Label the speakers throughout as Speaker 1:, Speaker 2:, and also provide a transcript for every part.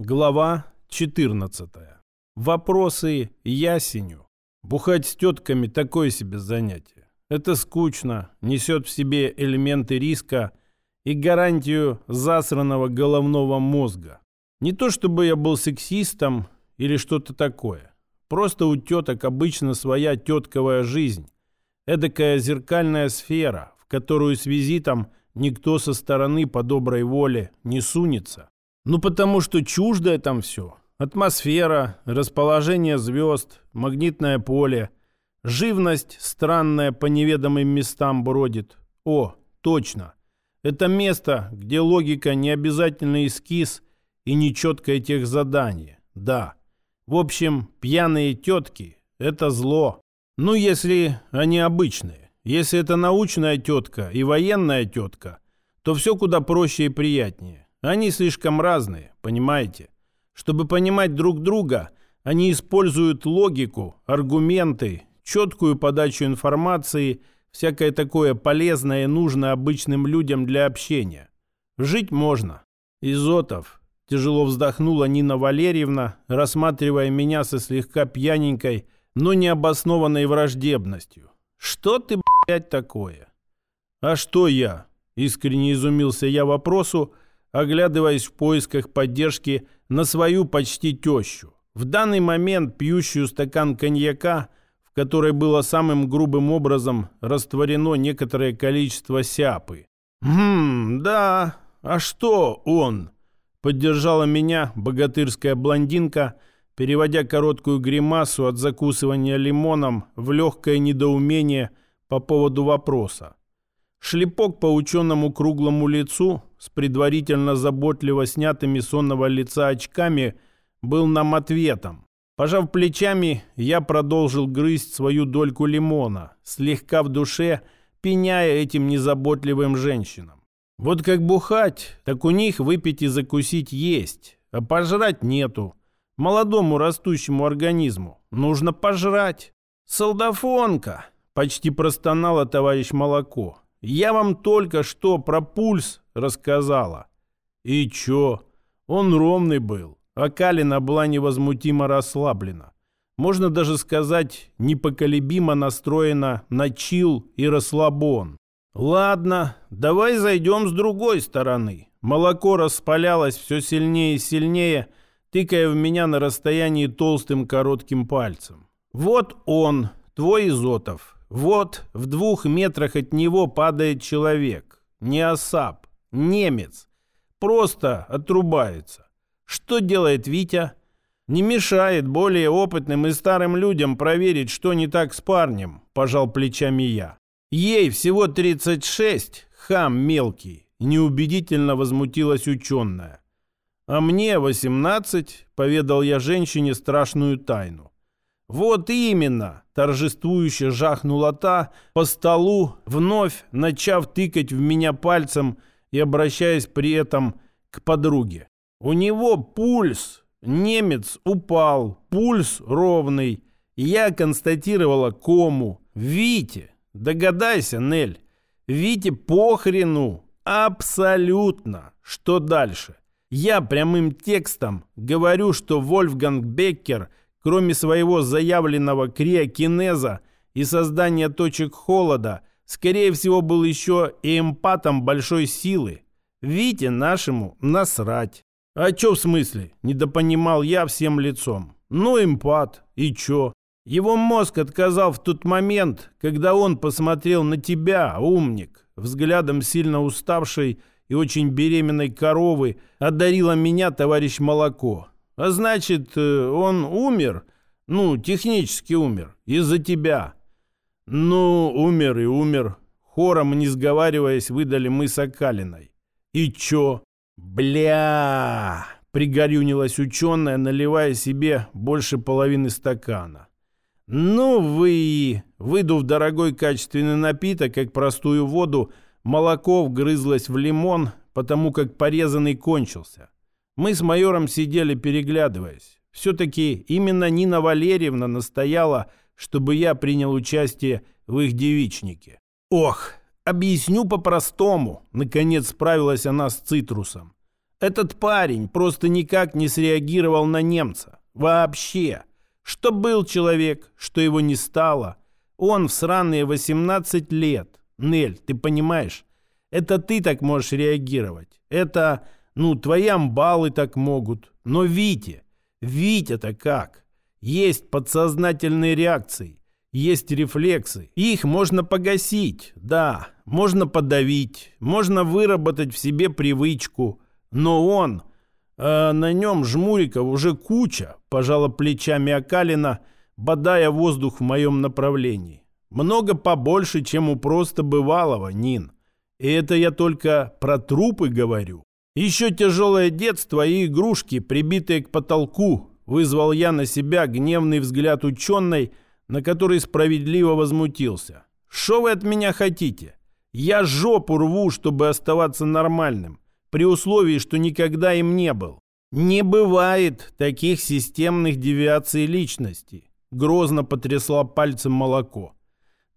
Speaker 1: Глава 14. Вопросы ясеню. Бухать с тетками – такое себе занятие. Это скучно, несет в себе элементы риска и гарантию засранного головного мозга. Не то чтобы я был сексистом или что-то такое. Просто у теток обычно своя тетковая жизнь. Эдакая зеркальная сфера, в которую с визитом никто со стороны по доброй воле не сунется. Ну, потому что чуждое там все. Атмосфера, расположение звезд, магнитное поле, живность странная по неведомым местам бродит. О, точно. Это место, где логика не обязательно эскиз и нечеткое техзадание. Да. В общем, пьяные тетки – это зло. Ну, если они обычные. Если это научная тетка и военная тетка, то все куда проще и приятнее. Они слишком разные, понимаете? Чтобы понимать друг друга, они используют логику, аргументы, четкую подачу информации, всякое такое полезное и нужное обычным людям для общения. Жить можно. Изотов. Тяжело вздохнула Нина Валерьевна, рассматривая меня со слегка пьяненькой, но необоснованной враждебностью. Что ты, блядь, такое? А что я? Искренне изумился я вопросу, оглядываясь в поисках поддержки на свою почти тещу. В данный момент пьющую стакан коньяка, в которой было самым грубым образом растворено некоторое количество сяпы. «Хм, да, а что он?» Поддержала меня богатырская блондинка, переводя короткую гримасу от закусывания лимоном в легкое недоумение по поводу вопроса. Шлепок по ученому круглому лицу с предварительно заботливо снятыми сонного лица очками был нам ответом. Пожав плечами, я продолжил грызть свою дольку лимона, слегка в душе пеняя этим незаботливым женщинам. Вот как бухать, так у них выпить и закусить есть, а пожрать нету. Молодому растущему организму нужно пожрать. «Солдафонка!» — почти простонала товарищ Молоко. Я вам только что про пульс рассказала. И чё? Он ровный был, а Калина была невозмутимо расслаблена. Можно даже сказать, непоколебимо настроена на чил и расслабон. Ладно, давай зайдем с другой стороны. Молоко распалялось все сильнее и сильнее, тыкая в меня на расстоянии толстым коротким пальцем. Вот он, твой Изотов, вот в двух метрах от него падает человек. Не осап, немец. Просто отрубается. Что делает Витя? Не мешает более опытным и старым людям проверить, что не так с парнем, пожал плечами я. Ей всего 36, хам мелкий, неубедительно возмутилась ученая. А мне 18, поведал я женщине страшную тайну. «Вот именно!» – торжествующе жахнула та по столу, вновь начав тыкать в меня пальцем и обращаясь при этом к подруге. «У него пульс! Немец упал, пульс ровный. Я констатировала кому. Вите! Догадайся, Нель! Вите похрену! Абсолютно! Что дальше?» Я прямым текстом говорю, что Вольфганг Беккер – кроме своего заявленного криокинеза и создания точек холода, скорее всего, был еще и эмпатом большой силы. Вите нашему насрать. А чё в смысле? Недопонимал я всем лицом. Ну, эмпат. И чё? Его мозг отказал в тот момент, когда он посмотрел на тебя, умник. Взглядом сильно уставшей и очень беременной коровы одарила меня товарищ Молоко. А значит, э, он умер, ну, технически умер, из-за тебя. Ну, умер и умер. Хором, не сговариваясь, выдали мы с Акалиной. И чё? Бля! Пригорюнилась ученая, наливая себе больше половины стакана. Ну вы! Выдув дорогой качественный напиток, как простую воду, молоко вгрызлось в лимон, потому как порезанный кончился. Мы с майором сидели, переглядываясь. Все-таки именно Нина Валерьевна настояла, чтобы я принял участие в их девичнике. Ох, объясню по-простому. Наконец справилась она с цитрусом. Этот парень просто никак не среагировал на немца. Вообще. Что был человек, что его не стало. Он в сраные 18 лет. Нель, ты понимаешь? Это ты так можешь реагировать. Это, ну, твои амбалы так могут. Но Витя, Витя-то как? Есть подсознательные реакции, есть рефлексы. Их можно погасить, да, можно подавить, можно выработать в себе привычку. Но он, а на нем жмуриков уже куча, пожала плечами Акалина, бодая воздух в моем направлении. Много побольше, чем у просто бывалого, Нин. И это я только про трупы говорю. Еще тяжелое детство и игрушки, прибитые к потолку, вызвал я на себя гневный взгляд ученой, на который справедливо возмутился. «Что вы от меня хотите? Я жопу рву, чтобы оставаться нормальным, при условии, что никогда им не был. Не бывает таких системных девиаций личности», грозно потрясла пальцем молоко.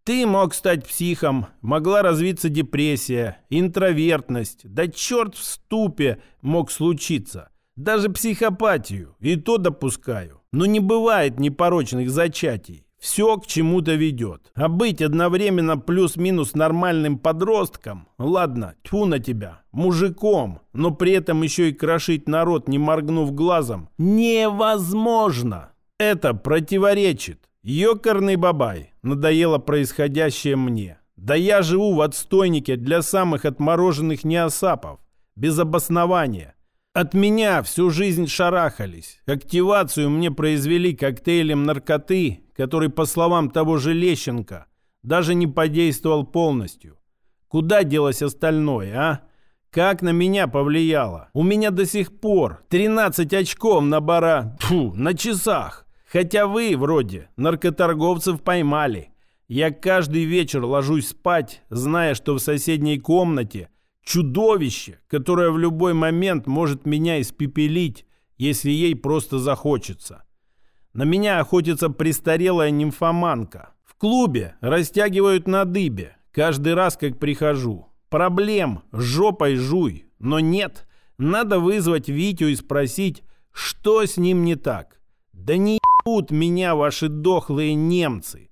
Speaker 1: Ты мог стать психом, могла развиться депрессия, интровертность, да черт в ступе мог случиться. Даже психопатию, и то допускаю. Но не бывает непорочных зачатий. Все к чему-то ведет. А быть одновременно плюс-минус нормальным подростком, ладно, тьфу на тебя, мужиком, но при этом еще и крошить народ, не моргнув глазом, невозможно. Это противоречит Ёкарный бабай, надоело происходящее мне. Да я живу в отстойнике для самых отмороженных неосапов, без обоснования. От меня всю жизнь шарахались. Активацию мне произвели коктейлем наркоты, который, по словам того же Лещенко, даже не подействовал полностью. Куда делось остальное, а? Как на меня повлияло? У меня до сих пор 13 очков на бара... Фу, на часах. Хотя вы, вроде, наркоторговцев поймали. Я каждый вечер ложусь спать, зная, что в соседней комнате чудовище, которое в любой момент может меня испепелить, если ей просто захочется. На меня охотится престарелая нимфоманка. В клубе растягивают на дыбе, каждый раз, как прихожу. Проблем, жопой жуй. Но нет, надо вызвать Витю и спросить, что с ним не так. Да не ебут меня ваши дохлые немцы.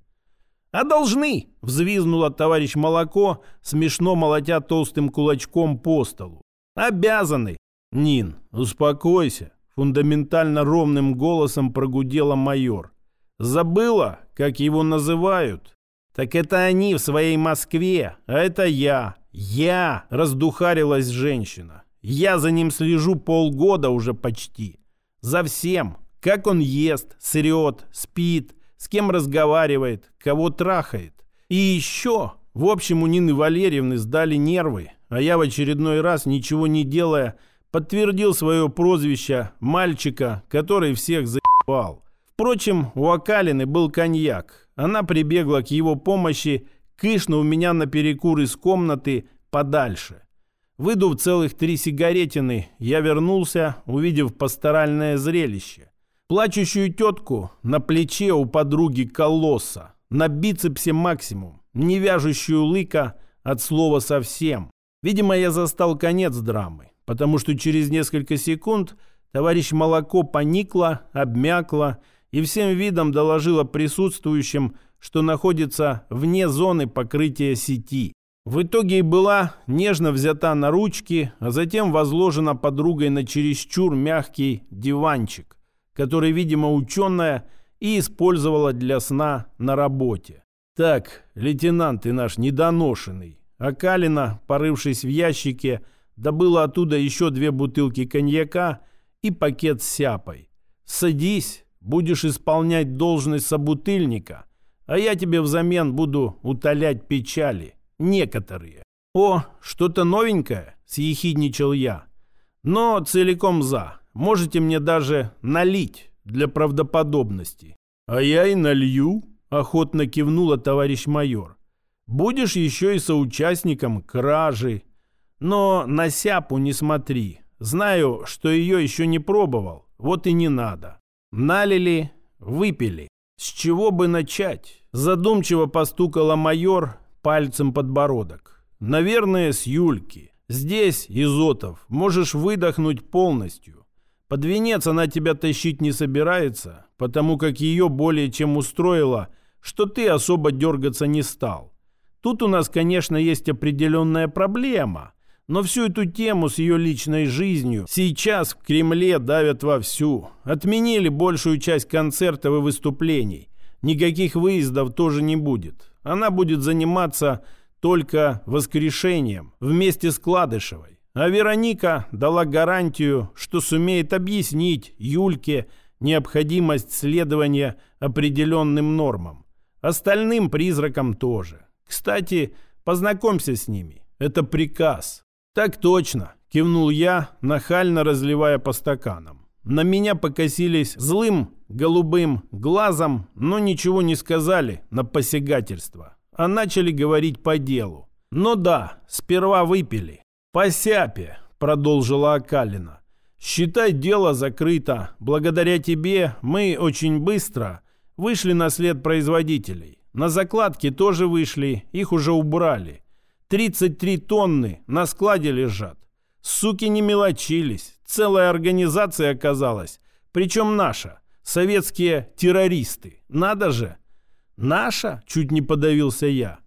Speaker 1: А должны, взвизнула товарищ Молоко, смешно молотя толстым кулачком по столу. Обязаны. Нин, успокойся, фундаментально ровным голосом прогудела майор. Забыла, как его называют? Так это они в своей Москве, а это я. Я, раздухарилась женщина. Я за ним слежу полгода уже почти. За всем, как он ест, срет, спит, с кем разговаривает, кого трахает. И еще, в общем, у Нины Валерьевны сдали нервы, а я в очередной раз, ничего не делая, подтвердил свое прозвище мальчика, который всех заебал. Впрочем, у Акалины был коньяк. Она прибегла к его помощи, кышно у меня на перекур из комнаты подальше. Выдув целых три сигаретины, я вернулся, увидев пасторальное зрелище. Плачущую тетку на плече у подруги колосса, на бицепсе максимум, не вяжущую лыка от слова совсем. Видимо, я застал конец драмы, потому что через несколько секунд товарищ Молоко поникла, обмякла и всем видом доложила присутствующим, что находится вне зоны покрытия сети. В итоге и была нежно взята на ручки, а затем возложена подругой на чересчур мягкий диванчик который, видимо, ученая и использовала для сна на работе. Так, лейтенант ты наш недоношенный. А Калина, порывшись в ящике, добыла оттуда еще две бутылки коньяка и пакет с сяпой. Садись, будешь исполнять должность собутыльника, а я тебе взамен буду утолять печали. Некоторые. О, что-то новенькое, съехидничал я. Но целиком за. Можете мне даже налить для правдоподобности. А я и налью, охотно кивнула товарищ майор. Будешь еще и соучастником кражи. Но на сяпу не смотри. Знаю, что ее еще не пробовал. Вот и не надо. Налили, выпили. С чего бы начать? Задумчиво постукала майор пальцем подбородок. Наверное, с Юльки. Здесь, Изотов, можешь выдохнуть полностью. Под венец она тебя тащить не собирается, потому как ее более чем устроило, что ты особо дергаться не стал. Тут у нас, конечно, есть определенная проблема, но всю эту тему с ее личной жизнью сейчас в Кремле давят вовсю. Отменили большую часть концертов и выступлений. Никаких выездов тоже не будет. Она будет заниматься только воскрешением вместе с Кладышевой. А Вероника дала гарантию, что сумеет объяснить Юльке необходимость следования определенным нормам. Остальным призракам тоже. Кстати, познакомься с ними. Это приказ. Так точно, кивнул я, нахально разливая по стаканам. На меня покосились злым голубым глазом, но ничего не сказали на посягательство, а начали говорить по делу. Но да, сперва выпили. «По сяпе», — продолжила Акалина. «Считай, дело закрыто. Благодаря тебе мы очень быстро вышли на след производителей. На закладки тоже вышли, их уже убрали. 33 тонны на складе лежат. Суки не мелочились. Целая организация оказалась. Причем наша. Советские террористы. Надо же. Наша? Чуть не подавился я.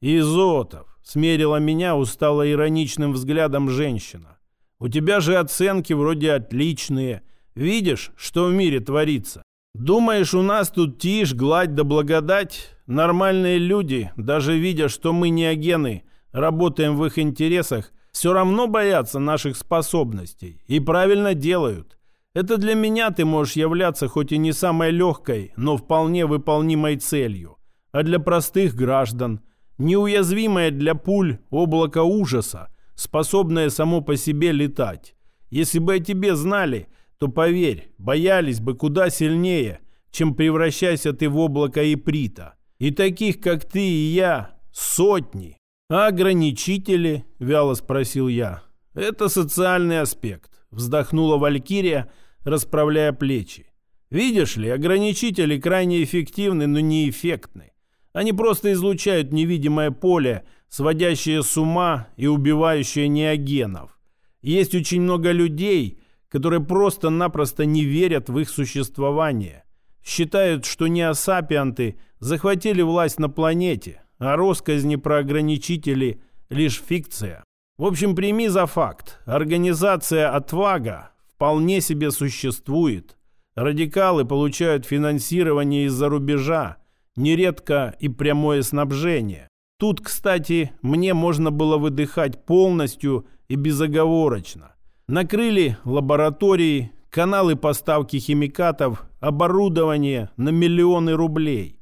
Speaker 1: Изотов. Смерила меня устало-ироничным взглядом женщина. «У тебя же оценки вроде отличные. Видишь, что в мире творится? Думаешь, у нас тут тишь, гладь да благодать? Нормальные люди, даже видя, что мы не агены, работаем в их интересах, все равно боятся наших способностей. И правильно делают. Это для меня ты можешь являться хоть и не самой легкой, но вполне выполнимой целью. А для простых граждан – Неуязвимое для пуль облако ужаса, способное само по себе летать. Если бы о тебе знали, то, поверь, боялись бы куда сильнее, чем превращайся ты в облако иприта. И таких, как ты и я, сотни. А ограничители, вяло спросил я. Это социальный аспект, вздохнула Валькирия, расправляя плечи. Видишь ли, ограничители крайне эффективны, но неэффектны. Они просто излучают невидимое поле, сводящее с ума и убивающее неогенов. Есть очень много людей, которые просто-напросто не верят в их существование. Считают, что неосапианты захватили власть на планете, а росказни про ограничители – лишь фикция. В общем, прими за факт. Организация «Отвага» вполне себе существует. Радикалы получают финансирование из-за рубежа, нередко и прямое снабжение. Тут, кстати, мне можно было выдыхать полностью и безоговорочно. Накрыли лаборатории, каналы поставки химикатов, оборудование на миллионы рублей.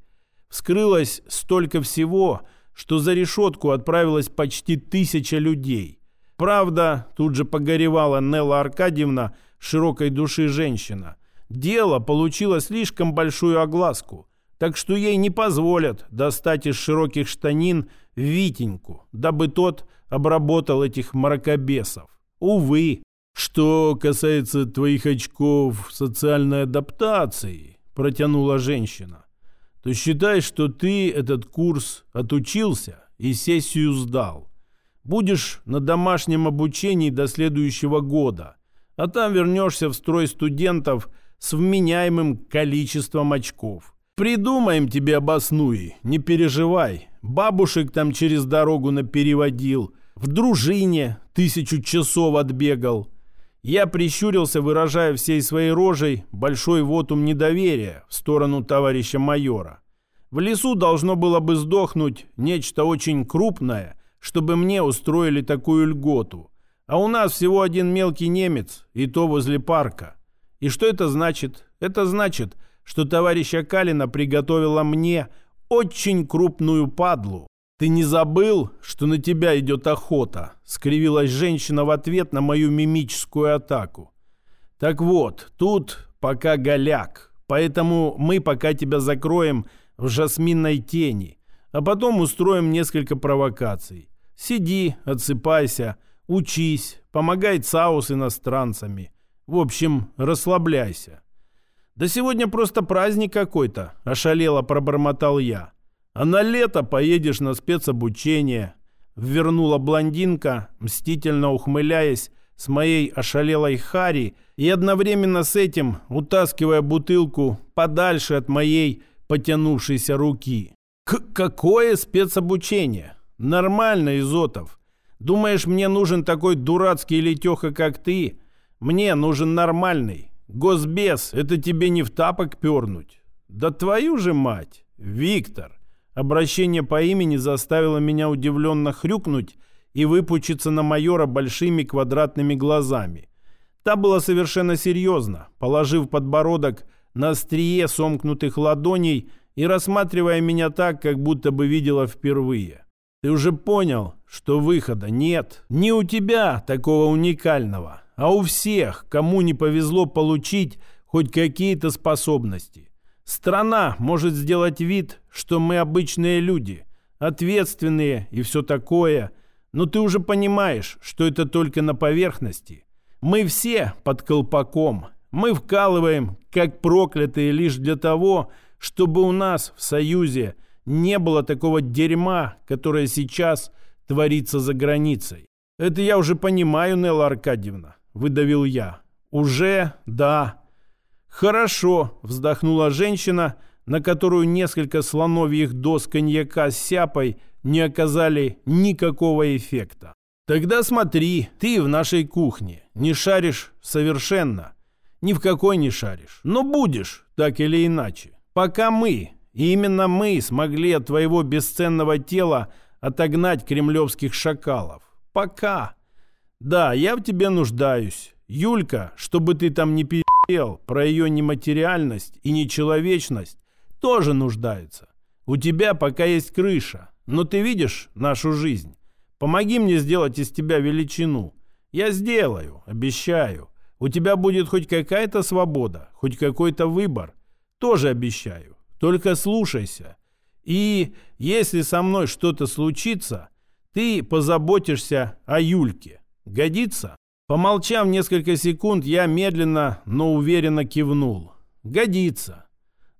Speaker 1: Вскрылось столько всего, что за решетку отправилось почти тысяча людей. Правда, тут же погоревала Нелла Аркадьевна, широкой души женщина. Дело получило слишком большую огласку так что ей не позволят достать из широких штанин Витеньку, дабы тот обработал этих мракобесов. Увы. Что касается твоих очков социальной адаптации, протянула женщина, то считай, что ты этот курс отучился и сессию сдал. Будешь на домашнем обучении до следующего года, а там вернешься в строй студентов с вменяемым количеством очков – Придумаем тебе обоснуй, не переживай. Бабушек там через дорогу напереводил. В дружине тысячу часов отбегал. Я прищурился, выражая всей своей рожей большой вотум недоверия в сторону товарища майора. В лесу должно было бы сдохнуть нечто очень крупное, чтобы мне устроили такую льготу. А у нас всего один мелкий немец, и то возле парка. И что это значит? Это значит, что товарища Калина приготовила мне очень крупную падлу. Ты не забыл, что на тебя идет охота?» — скривилась женщина в ответ на мою мимическую атаку. «Так вот, тут пока голяк, поэтому мы пока тебя закроем в жасминной тени, а потом устроим несколько провокаций. Сиди, отсыпайся, учись, помогай ЦАУ с иностранцами. В общем, расслабляйся». «Да сегодня просто праздник какой-то», – ошалело пробормотал я. «А на лето поедешь на спецобучение. вернула блондинка, мстительно ухмыляясь с моей ошалелой Хари и одновременно с этим утаскивая бутылку подальше от моей потянувшейся руки. К какое спецобучение? Нормально, Изотов. Думаешь, мне нужен такой дурацкий летеха, как ты? Мне нужен нормальный. Госбес, это тебе не в тапок пернуть. Да твою же мать! Виктор! Обращение по имени заставило меня удивленно хрюкнуть и выпучиться на майора большими квадратными глазами. Та была совершенно серьезна, положив подбородок на острие сомкнутых ладоней и рассматривая меня так, как будто бы видела впервые. «Ты уже понял, что выхода нет. Не у тебя такого уникального, а у всех, кому не повезло получить хоть какие-то способности. Страна может сделать вид, что мы обычные люди, ответственные и все такое, но ты уже понимаешь, что это только на поверхности. Мы все под колпаком. Мы вкалываем, как проклятые, лишь для того, чтобы у нас в Союзе не было такого дерьма, которое сейчас творится за границей. Это я уже понимаю, Нелла Аркадьевна, выдавил я. Уже, да. «Хорошо», — вздохнула женщина, на которую несколько слоновьих доз коньяка с сяпой не оказали никакого эффекта. «Тогда смотри, ты в нашей кухне не шаришь совершенно. Ни в какой не шаришь. Но будешь, так или иначе. Пока мы, и именно мы смогли от твоего бесценного тела отогнать кремлевских шакалов. Пока. Да, я в тебе нуждаюсь. Юлька, чтобы ты там не пи***, про ее нематериальность и нечеловечность, тоже нуждается. У тебя пока есть крыша, но ты видишь нашу жизнь. Помоги мне сделать из тебя величину. Я сделаю, обещаю. У тебя будет хоть какая-то свобода, хоть какой-то выбор. Тоже обещаю. Только слушайся. И если со мной что-то случится, ты позаботишься о Юльке. Годится? Помолчав несколько секунд, я медленно, но уверенно кивнул. «Годится.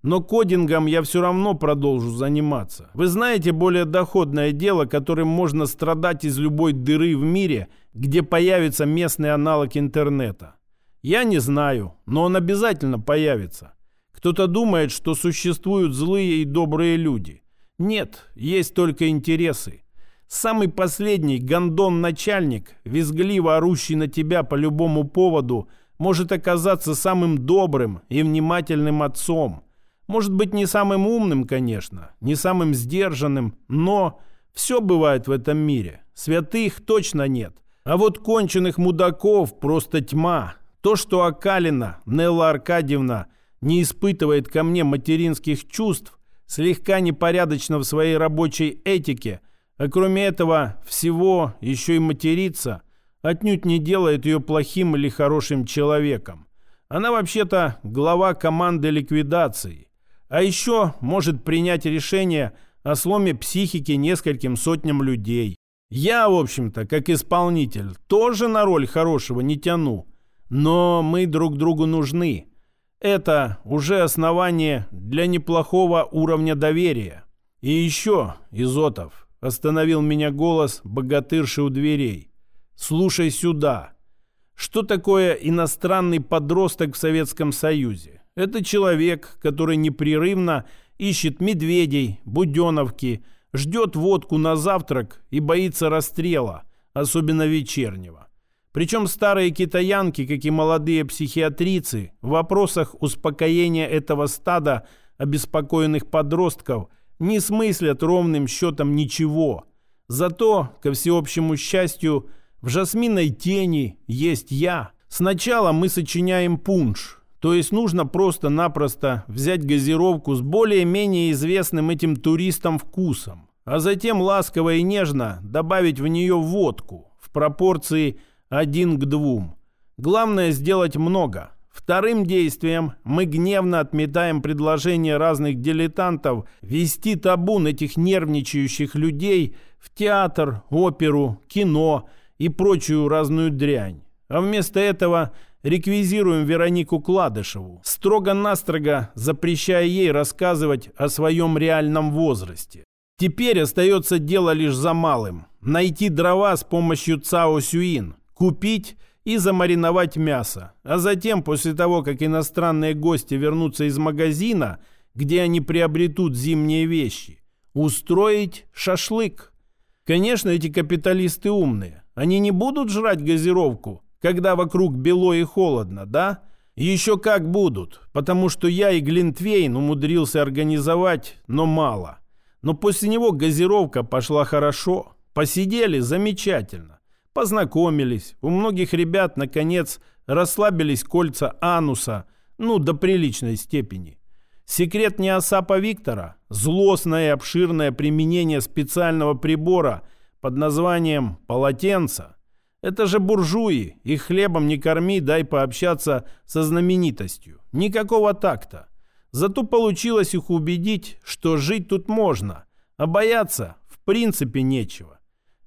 Speaker 1: Но кодингом я все равно продолжу заниматься. Вы знаете более доходное дело, которым можно страдать из любой дыры в мире, где появится местный аналог интернета? Я не знаю, но он обязательно появится. Кто-то думает, что существуют злые и добрые люди. Нет, есть только интересы. Самый последний гондон-начальник, визгливо орущий на тебя по любому поводу, может оказаться самым добрым и внимательным отцом. Может быть, не самым умным, конечно, не самым сдержанным, но все бывает в этом мире. Святых точно нет. А вот конченых мудаков просто тьма. То, что Акалина, Нелла Аркадьевна, не испытывает ко мне материнских чувств, слегка непорядочно в своей рабочей этике – а кроме этого всего еще и материться отнюдь не делает ее плохим или хорошим человеком. Она вообще-то глава команды ликвидации. А еще может принять решение о сломе психики нескольким сотням людей. Я, в общем-то, как исполнитель, тоже на роль хорошего не тяну. Но мы друг другу нужны. Это уже основание для неплохого уровня доверия. И еще, Изотов, Остановил меня голос богатырши у дверей. «Слушай сюда. Что такое иностранный подросток в Советском Союзе? Это человек, который непрерывно ищет медведей, буденовки, ждет водку на завтрак и боится расстрела, особенно вечернего. Причем старые китаянки, как и молодые психиатрицы, в вопросах успокоения этого стада обеспокоенных подростков – не смыслят ровным счетом ничего. Зато, ко всеобщему счастью, в жасминной тени есть я. Сначала мы сочиняем пунш, то есть нужно просто-напросто взять газировку с более-менее известным этим туристам вкусом, а затем ласково и нежно добавить в нее водку в пропорции один к двум. Главное сделать много – Вторым действием мы гневно отметаем предложение разных дилетантов вести табун этих нервничающих людей в театр, оперу, кино и прочую разную дрянь. А вместо этого реквизируем Веронику Кладышеву, строго-настрого запрещая ей рассказывать о своем реальном возрасте. Теперь остается дело лишь за малым найти дрова с помощью Цао Сюин, купить и замариновать мясо. А затем, после того, как иностранные гости вернутся из магазина, где они приобретут зимние вещи, устроить шашлык. Конечно, эти капиталисты умные. Они не будут жрать газировку, когда вокруг бело и холодно, да? Еще как будут, потому что я и Глинтвейн умудрился организовать, но мало. Но после него газировка пошла хорошо. Посидели замечательно. Познакомились. У многих ребят, наконец, расслабились кольца ануса, ну, до приличной степени. Секрет неосапа Виктора – злостное и обширное применение специального прибора под названием «полотенце». Это же буржуи, их хлебом не корми, дай пообщаться со знаменитостью. Никакого такта. Зато получилось их убедить, что жить тут можно, а бояться в принципе нечего.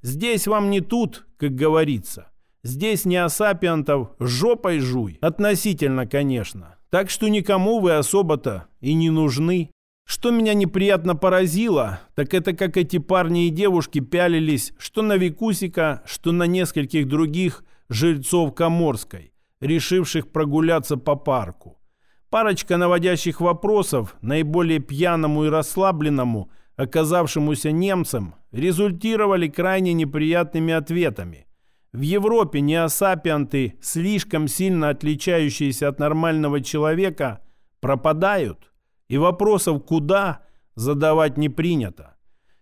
Speaker 1: Здесь вам не тут, как говорится. Здесь не осапиантов жопой жуй. Относительно, конечно. Так что никому вы особо-то и не нужны. Что меня неприятно поразило, так это как эти парни и девушки пялились что на Викусика, что на нескольких других жильцов Коморской, решивших прогуляться по парку. Парочка наводящих вопросов наиболее пьяному и расслабленному, оказавшемуся немцам, результировали крайне неприятными ответами. В Европе неосапианты, слишком сильно отличающиеся от нормального человека, пропадают, и вопросов «куда» задавать не принято.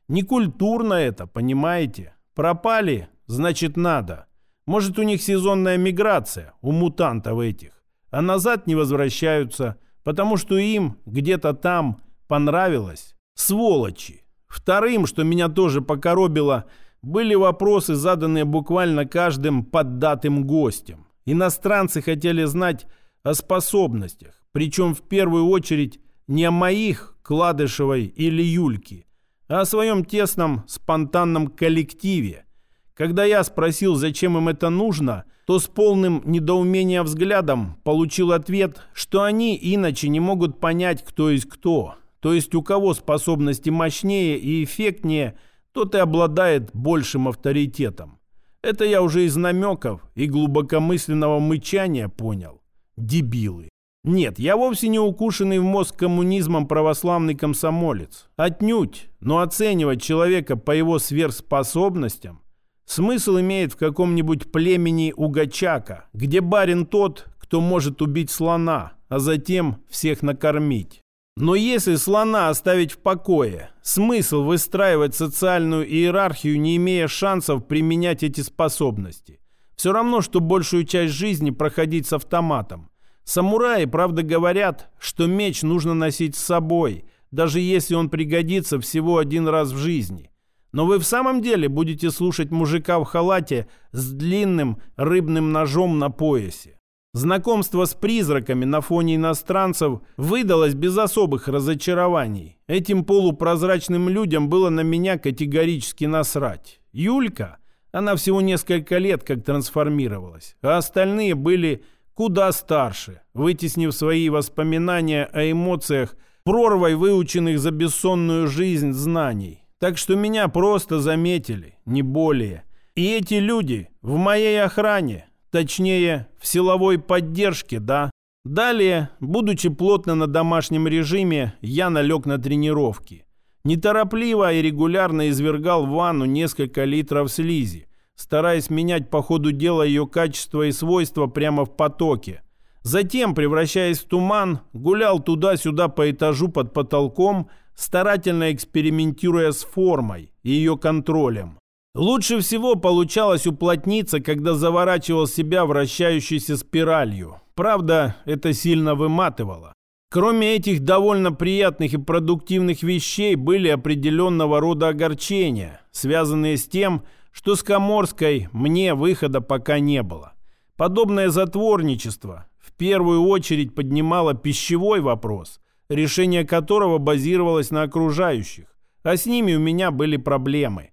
Speaker 1: Некультурно это, понимаете? Пропали, значит надо. Может у них сезонная миграция, у мутантов этих а назад не возвращаются, потому что им где-то там понравилось. Сволочи! Вторым, что меня тоже покоробило, были вопросы, заданные буквально каждым поддатым гостем. Иностранцы хотели знать о способностях, причем в первую очередь не о моих, Кладышевой или Юльки, а о своем тесном спонтанном коллективе. Когда я спросил, зачем им это нужно – то с полным недоумения взглядом получил ответ, что они иначе не могут понять, кто есть кто. То есть у кого способности мощнее и эффектнее, тот и обладает большим авторитетом. Это я уже из намеков и глубокомысленного мычания понял. Дебилы. Нет, я вовсе не укушенный в мозг коммунизмом православный комсомолец. Отнюдь, но оценивать человека по его сверхспособностям Смысл имеет в каком-нибудь племени Угачака, где барин тот, кто может убить слона, а затем всех накормить. Но если слона оставить в покое, смысл выстраивать социальную иерархию, не имея шансов применять эти способности. Все равно, что большую часть жизни проходить с автоматом. Самураи, правда, говорят, что меч нужно носить с собой, даже если он пригодится всего один раз в жизни. Но вы в самом деле будете слушать мужика в халате с длинным рыбным ножом на поясе. Знакомство с призраками на фоне иностранцев выдалось без особых разочарований. Этим полупрозрачным людям было на меня категорически насрать. Юлька, она всего несколько лет как трансформировалась, а остальные были куда старше, вытеснив свои воспоминания о эмоциях прорвой выученных за бессонную жизнь знаний. Так что меня просто заметили, не более. И эти люди в моей охране, точнее, в силовой поддержке, да. Далее, будучи плотно на домашнем режиме, я налег на тренировки. Неторопливо и регулярно извергал в ванну несколько литров слизи, стараясь менять по ходу дела ее качество и свойства прямо в потоке. Затем, превращаясь в туман, гулял туда-сюда по этажу под потолком, старательно экспериментируя с формой и ее контролем. Лучше всего получалось уплотниться, когда заворачивал себя вращающейся спиралью. Правда, это сильно выматывало. Кроме этих довольно приятных и продуктивных вещей были определенного рода огорчения, связанные с тем, что с Коморской мне выхода пока не было. Подобное затворничество в первую очередь поднимало пищевой вопрос – решение которого базировалось на окружающих, а с ними у меня были проблемы.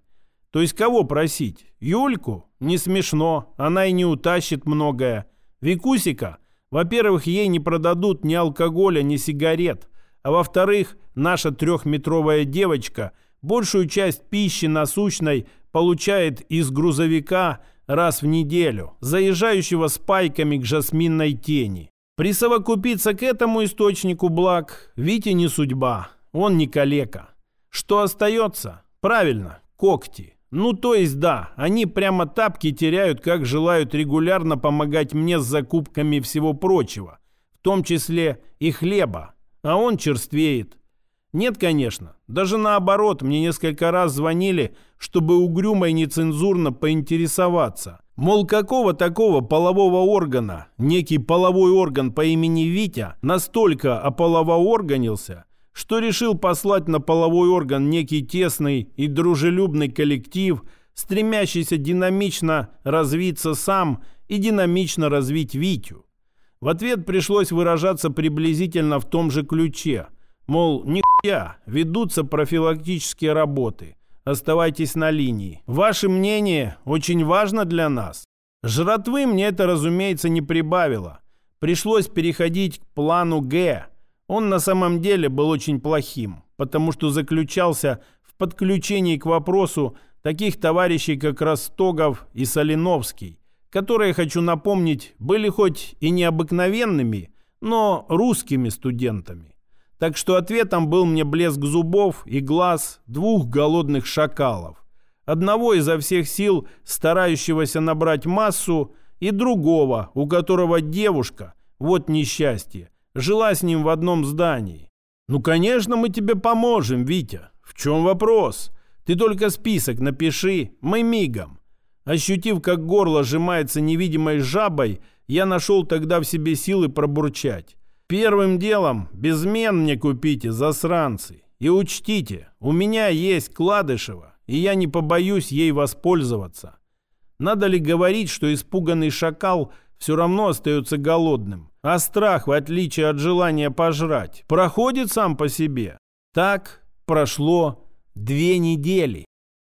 Speaker 1: То есть кого просить? Юльку? Не смешно, она и не утащит многое. Викусика? Во-первых, ей не продадут ни алкоголя, ни сигарет. А во-вторых, наша трехметровая девочка большую часть пищи насущной получает из грузовика раз в неделю, заезжающего с пайками к жасминной тени. Присовокупиться к этому источнику благ Вите не судьба, он не калека. Что остается? Правильно, когти. Ну, то есть, да, они прямо тапки теряют, как желают регулярно помогать мне с закупками всего прочего, в том числе и хлеба, а он черствеет. Нет, конечно, даже наоборот, мне несколько раз звонили, чтобы угрюмо и нецензурно поинтересоваться. Мол, какого такого полового органа некий половой орган по имени Витя настолько ополовоорганился, что решил послать на половой орган некий тесный и дружелюбный коллектив, стремящийся динамично развиться сам и динамично развить Витю. В ответ пришлось выражаться приблизительно в том же ключе. Мол, нихуя, ведутся профилактические работы. Оставайтесь на линии. Ваше мнение очень важно для нас. Жратвы мне это, разумеется, не прибавило. Пришлось переходить к плану «Г», он на самом деле был очень плохим, потому что заключался в подключении к вопросу таких товарищей, как Ростогов и Соленовский, которые, хочу напомнить, были хоть и необыкновенными, но русскими студентами. Так что ответом был мне блеск зубов и глаз двух голодных шакалов. Одного изо всех сил старающегося набрать массу, и другого, у которого девушка, вот несчастье, жила с ним в одном здании. Ну, конечно, мы тебе поможем, Витя. В чем вопрос? Ты только список напиши, мы мигом. Ощутив, как горло сжимается невидимой жабой, я нашел тогда в себе силы пробурчать. Первым делом безмен мне купите, засранцы. И учтите, у меня есть Кладышева, и я не побоюсь ей воспользоваться. Надо ли говорить, что испуганный шакал все равно остается голодным? А страх, в отличие от желания пожрать, проходит сам по себе. Так прошло две недели.